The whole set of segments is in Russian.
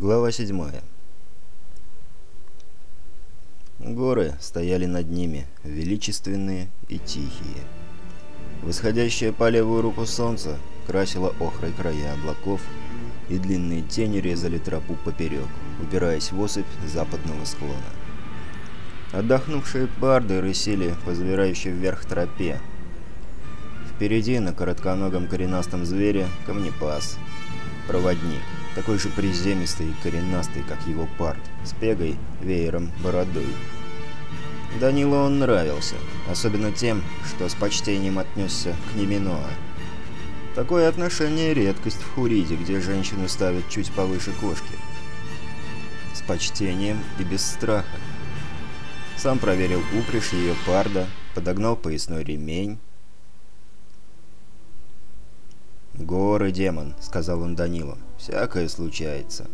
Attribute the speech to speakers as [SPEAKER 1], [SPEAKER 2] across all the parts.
[SPEAKER 1] Глава 7 Горы стояли над ними, величественные и тихие. Восходящее по левую руку солнца красило охрой края облаков, и длинные тени резали тропу поперек, упираясь в осыпь западного склона. Отдохнувшие барды рысили по завирающей вверх тропе. Впереди на коротконогом коренастом звере камнепас, проводник — такой же приземистый и коренастый, как его парт, с пегой, веером, бородой. Данилу он нравился, особенно тем, что с почтением отнесся к Неминоа. Такое отношение — редкость в Хуриде, где женщины ставят чуть повыше кошки. С почтением и без страха. Сам проверил упряжь ее парда, подогнал поясной ремень, «Горы, демон», — сказал он Данилу. «Всякое случается».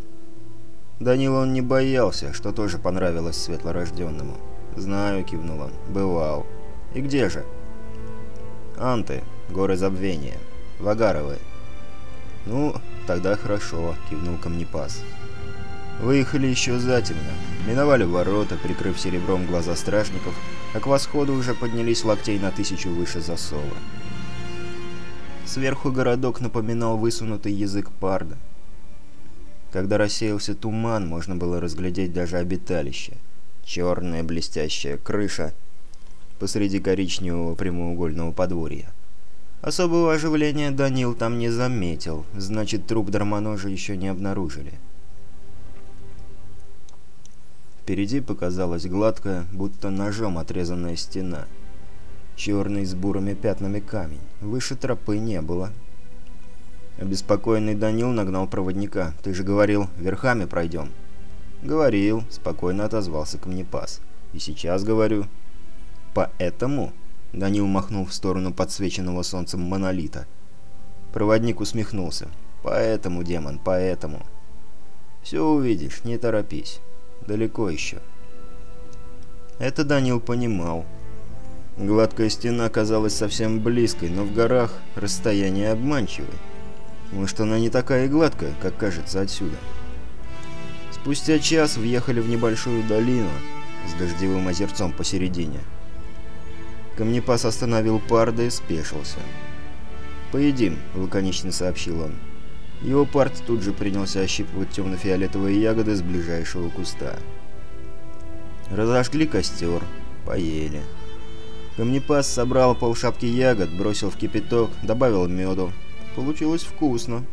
[SPEAKER 1] Данила он не боялся, что тоже понравилось светлорожденному. «Знаю», — кивнул он, — «бывал». «И где же?» «Анты, горы забвения. Вагаровы». «Ну, тогда хорошо», — кивнул Камнепас. Выехали еще затемно, миновали ворота, прикрыв серебром глаза стражников, а к восходу уже поднялись локтей на тысячу выше засова. Сверху городок напоминал высунутый язык парда. Когда рассеялся туман, можно было разглядеть даже обиталище. Черная блестящая крыша посреди коричневого прямоугольного подворья. Особого оживления Данил там не заметил, значит, труп дармоножа еще не обнаружили. Впереди показалась гладкая, будто ножом отрезанная стена — черный с бурыми пятнами камень. Выше тропы не было. Обеспокоенный Данил нагнал проводника. «Ты же говорил, верхами пройдем». «Говорил», — спокойно отозвался камнепас. «И сейчас говорю». «Поэтому?» — Данил махнул в сторону подсвеченного солнцем монолита. Проводник усмехнулся. «Поэтому, демон, поэтому». «Все увидишь, не торопись. Далеко еще». Это Данил понимал. Гладкая стена казалась совсем близкой, но в горах расстояние обманчивое. Может, она не такая гладкая, как кажется отсюда. Спустя час въехали в небольшую долину с дождевым озерцом посередине. Камнепас остановил Парда и спешился. «Поедим», — лаконично сообщил он. Его парт тут же принялся ощипывать темно-фиолетовые ягоды с ближайшего куста. Разожгли костер, поели. Камнепас собрал полшапки ягод, бросил в кипяток, добавил меду. Получилось вкусно.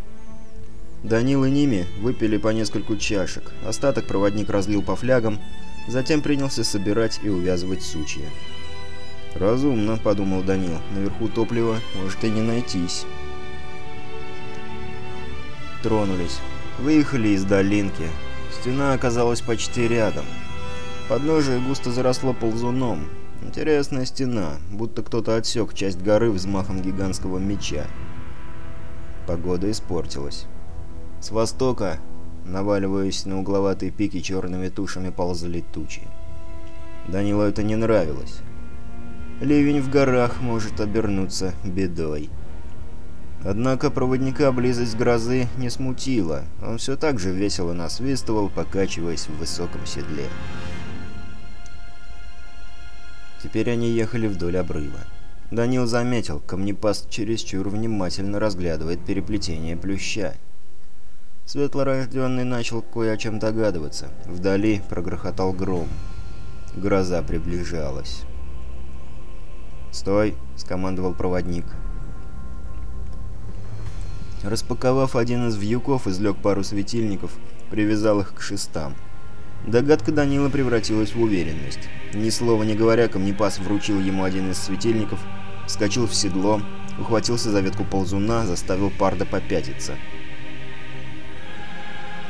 [SPEAKER 1] Данил и Ними выпили по нескольку чашек. Остаток проводник разлил по флягам, затем принялся собирать и увязывать сучья. «Разумно», — подумал Данил. «Наверху топлива может и не найтись». Тронулись. Выехали из долинки. Стена оказалась почти рядом. Подножие густо заросло ползуном. Интересная стена, будто кто-то отсек часть горы взмахом гигантского меча. Погода испортилась. С востока, наваливаясь на угловатые пики, черными тушами ползали тучи. Данилу это не нравилось. Ливень в горах может обернуться бедой. Однако проводника близость грозы не смутила. Он все так же весело насвистывал, покачиваясь в высоком седле. Теперь они ехали вдоль обрыва. Данил заметил, камнепаст чересчур внимательно разглядывает переплетение плюща. Светлорожденный начал кое о чем догадываться. Вдали прогрохотал гром. Гроза приближалась. «Стой!» — скомандовал проводник. Распаковав один из вьюков, излег пару светильников, привязал их к шестам. Догадка Данила превратилась в уверенность. Ни слова не говоря, камнепас вручил ему один из светильников, вскочил в седло, ухватился за ветку ползуна, заставил парда попятиться.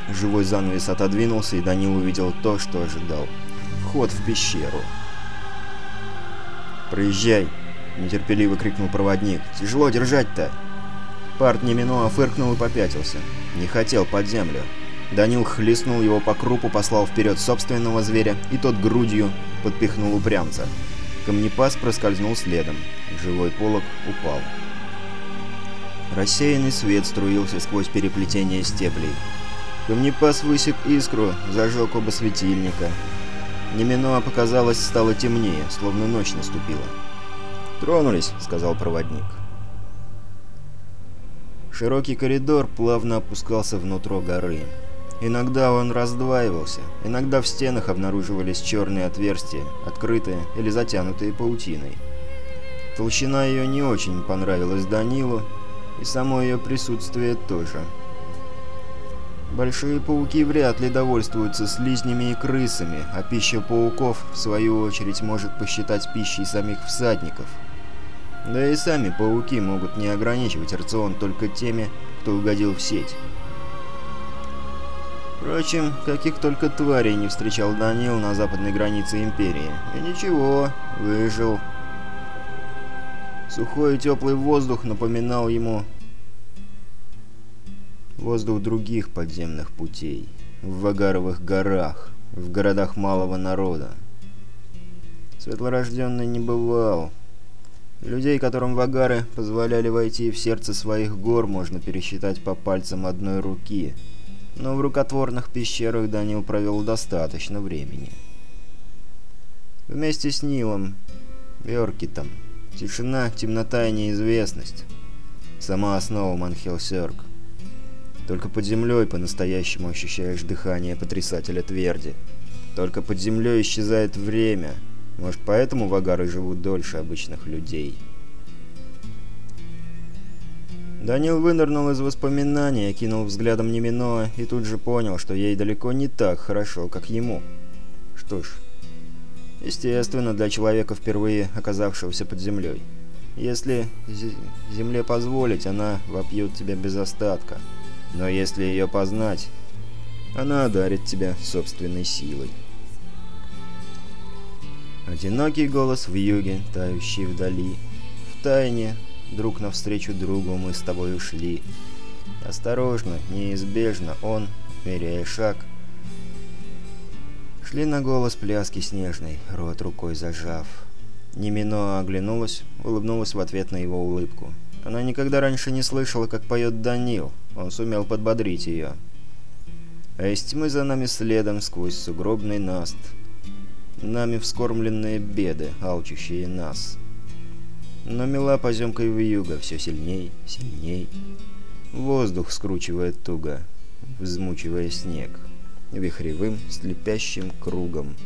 [SPEAKER 1] Живой занавес отодвинулся, и Данил увидел то, что ожидал. Вход в пещеру. «Проезжай!» – нетерпеливо крикнул проводник. «Тяжело держать-то!» Парт неминуа фыркнул и попятился. Не хотел под землю. Данил хлестнул его по крупу, послал вперед собственного зверя, и тот грудью подпихнул упрямца. Камнепас проскользнул следом. Живой полог упал. Рассеянный свет струился сквозь переплетение стеблей. Камнепас высек искру, зажег оба светильника. Неминоа, показалось, стало темнее, словно ночь наступила. «Тронулись», — сказал проводник. Широкий коридор плавно опускался внутрь горы. Иногда он раздваивался, иногда в стенах обнаруживались черные отверстия, открытые или затянутые паутиной. Толщина ее не очень понравилась Данилу, и само ее присутствие тоже. Большие пауки вряд ли довольствуются слизнями и крысами, а пища пауков, в свою очередь, может посчитать пищей самих всадников. Да и сами пауки могут не ограничивать рацион только теми, кто угодил в сеть. Впрочем, каких только тварей не встречал Данил на западной границе Империи. И ничего, выжил. Сухой и теплый воздух напоминал ему воздух других подземных путей. В Вагаровых горах, в городах малого народа. Светлорожденный не бывал. Людей, которым вагары позволяли войти в сердце своих гор, можно пересчитать по пальцам одной руки – но в рукотворных пещерах Данил провел достаточно времени. Вместе с Нилом, Беркитом. тишина, темнота и неизвестность. Сама основа Манхилсерк. Только под землей по-настоящему ощущаешь дыхание потрясателя Тверди. Только под землей исчезает время. Может, поэтому вагары живут дольше обычных людей. Данил вынырнул из воспоминаний, кинул взглядом Неминоа и тут же понял, что ей далеко не так хорошо, как ему. Что ж, естественно, для человека, впервые оказавшегося под землей. Если земле позволить, она вопьет тебя без остатка. Но если ее познать, она одарит тебя собственной силой. Одинокий голос в юге, тающий вдали, в тайне Друг навстречу другу мы с тобой ушли. Осторожно, неизбежно он, меряя шаг, шли на голос пляски снежной, рот рукой зажав. Немино оглянулась, улыбнулась в ответ на его улыбку. Она никогда раньше не слышала, как поет Данил. Он сумел подбодрить ее. А из тьмы за нами следом сквозь сугробный наст. Нами вскормленные беды, алчущие нас но мела поземкой юго все сильней, сильней. Воздух скручивает туго, взмучивая снег. Вихревым, слепящим кругом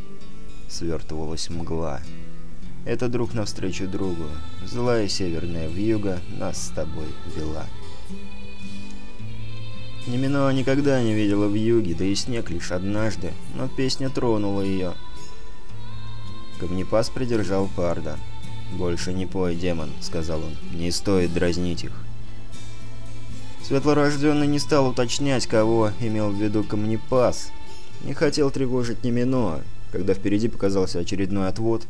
[SPEAKER 1] свертывалась мгла. Это друг навстречу другу. Злая северная вьюга нас с тобой вела. Немино никогда не видела в юге, да и снег лишь однажды, но песня тронула ее. Камнепас придержал Парда. «Больше не пой, демон», — сказал он. «Не стоит дразнить их». Светлорожденный не стал уточнять, кого имел в виду камнепас. Не хотел тревожить Немино, когда впереди показался очередной отвод.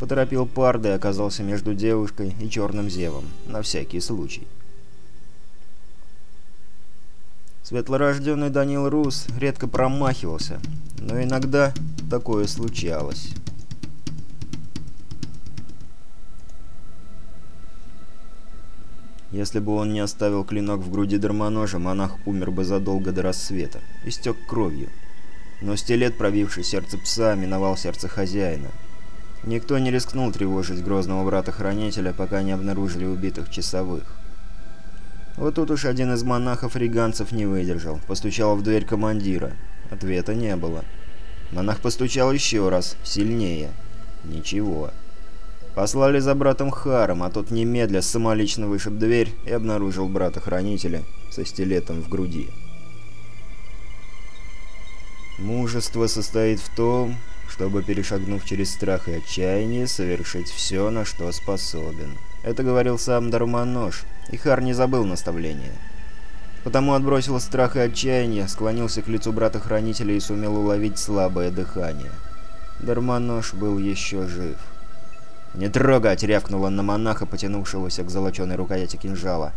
[SPEAKER 1] Поторопил парды и оказался между девушкой и черным зевом, на всякий случай. Светлорожденный Данил Рус редко промахивался, но иногда такое случалось. Если бы он не оставил клинок в груди дармоножа, монах умер бы задолго до рассвета. Истек кровью. Но стилет, пробивший сердце пса, миновал сердце хозяина. Никто не рискнул тревожить грозного брата-хранителя, пока не обнаружили убитых часовых. Вот тут уж один из монахов-риганцев не выдержал. Постучал в дверь командира. Ответа не было. Монах постучал еще раз, сильнее. Ничего. Ничего. Послали за братом Харом, а тот немедля самолично вышиб дверь и обнаружил брата-хранителя со стилетом в груди. Мужество состоит в том, чтобы, перешагнув через страх и отчаяние, совершить все, на что способен. Это говорил сам Дарманош, и Хар не забыл наставления. Потому отбросил страх и отчаяние, склонился к лицу брата-хранителя и сумел уловить слабое дыхание. Дарманош был еще жив. «Не трогать!» — рявкнул на монаха, потянувшегося к золоченой рукояти кинжала.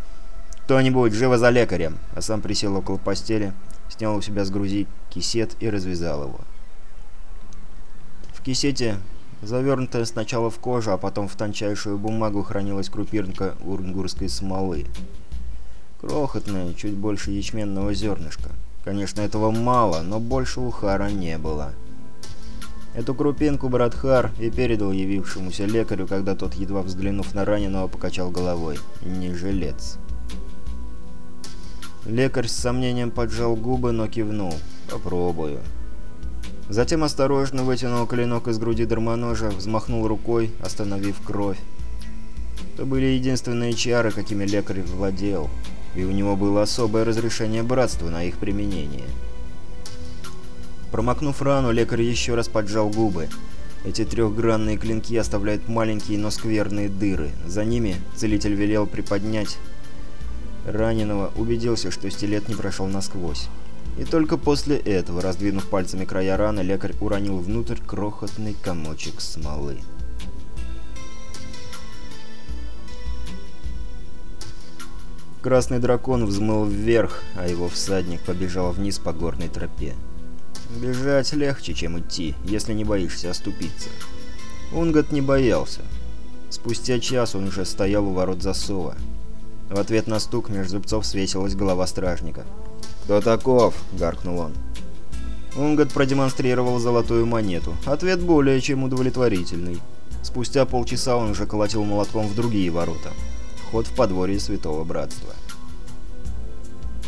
[SPEAKER 1] «Кто-нибудь, живо за лекарем!» А сам присел около постели, снял у себя с грузи кисет и развязал его. В кисете, завернутая сначала в кожу, а потом в тончайшую бумагу, хранилась крупирнка урнгурской смолы. Крохотная, чуть больше ячменного зернышка. Конечно, этого мало, но больше ухара не было. — Эту крупинку брат Хар и передал явившемуся лекарю, когда тот, едва взглянув на раненого, покачал головой. «Не жилец». Лекарь с сомнением поджал губы, но кивнул. «Попробую». Затем осторожно вытянул клинок из груди дармоножа, взмахнул рукой, остановив кровь. Это были единственные чары, какими лекарь владел, и у него было особое разрешение братства на их применение. Промокнув рану, лекарь еще раз поджал губы. Эти трехгранные клинки оставляют маленькие, но скверные дыры. За ними целитель велел приподнять раненого, убедился, что стилет не прошел насквозь. И только после этого, раздвинув пальцами края раны, лекарь уронил внутрь крохотный комочек смолы. Красный дракон взмыл вверх, а его всадник побежал вниз по горной тропе. Бежать легче, чем идти, если не боишься оступиться. Унгот не боялся. Спустя час он уже стоял у ворот засова. В ответ на стук меж зубцов свесилась голова стражника. «Кто таков?» — гаркнул он. Унгот продемонстрировал золотую монету. Ответ более чем удовлетворительный. Спустя полчаса он уже колотил молотком в другие ворота. Ход в подворье Святого Братства.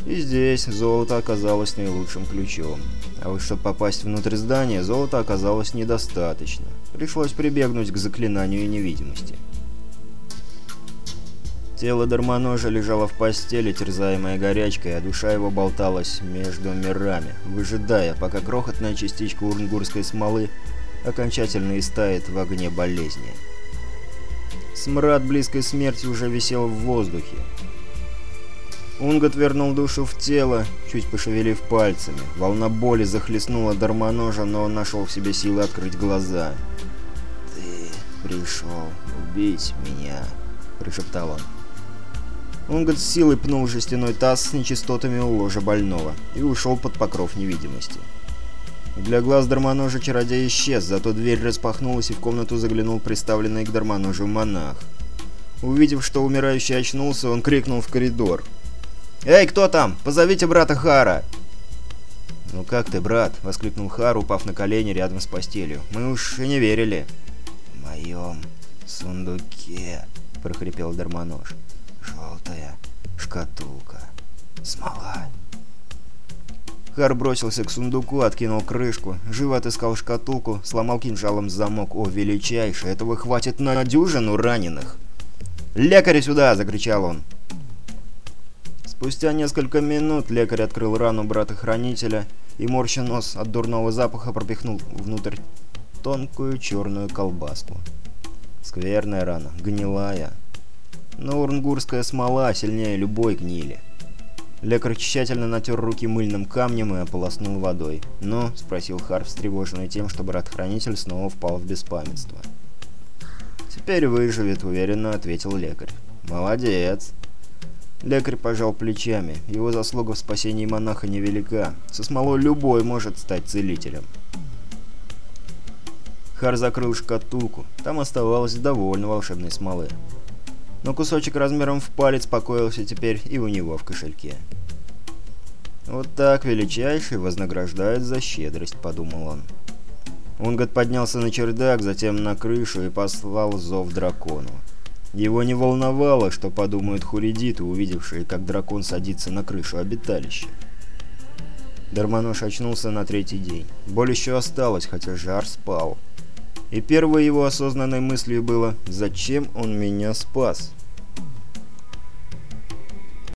[SPEAKER 1] И здесь золото оказалось наилучшим ключом. А вот чтобы попасть внутрь здания, золота оказалось недостаточно. Пришлось прибегнуть к заклинанию невидимости. Тело Дармоножа лежало в постели, терзаемое горячкой, а душа его болталась между мирами, выжидая, пока крохотная частичка урнгурской смолы окончательно истает в огне болезни. Смрад близкой смерти уже висел в воздухе. Унгот вернул душу в тело, чуть пошевелив пальцами. Волна боли захлестнула дармоножа, но он нашел в себе силы открыть глаза. «Ты пришел убить меня», — прошептал он. Унгот с силой пнул жестяной таз с нечистотами у ложа больного и ушел под покров невидимости. Для глаз дармоножа чародей исчез, зато дверь распахнулась и в комнату заглянул приставленный к дармоножу монах. Увидев, что умирающий очнулся, он крикнул в коридор — «Эй, кто там? Позовите брата Хара!» «Ну как ты, брат?» — воскликнул Хар, упав на колени рядом с постелью. «Мы уж и не верили».
[SPEAKER 2] «В моем сундуке», — прохрипел Дармонож. «Желтая шкатулка. Смола».
[SPEAKER 1] Хар бросился к сундуку, откинул крышку, живо отыскал шкатулку, сломал кинжалом замок. «О, величайше! Этого хватит на дюжину раненых!» «Лекаря сюда!» — закричал он. Спустя несколько минут лекарь открыл рану брата-хранителя и, морща нос от дурного запаха, пропихнул внутрь тонкую черную колбаску. Скверная рана, гнилая. Но урнгурская смола сильнее любой гнили. Лекарь тщательно натер руки мыльным камнем и ополоснул водой. Но — спросил Харп, встревоженный тем, что брат-хранитель снова впал в беспамятство. «Теперь выживет», — уверенно ответил лекарь. «Молодец!» Лекарь пожал плечами. Его заслуга в спасении монаха невелика. Со смолой любой может стать целителем. Хар закрыл шкатулку. Там оставалось довольно волшебной смолы. Но кусочек размером в палец покоился теперь и у него в кошельке. «Вот так величайший вознаграждает за щедрость», — подумал он. Унгот поднялся на чердак, затем на крышу и послал зов дракону. Его не волновало, что подумают хуридиты, увидевшие, как дракон садится на крышу обиталища. Дармонож очнулся на третий день. Боль еще осталась, хотя жар спал. И первой его осознанной мыслью было «Зачем он меня спас?»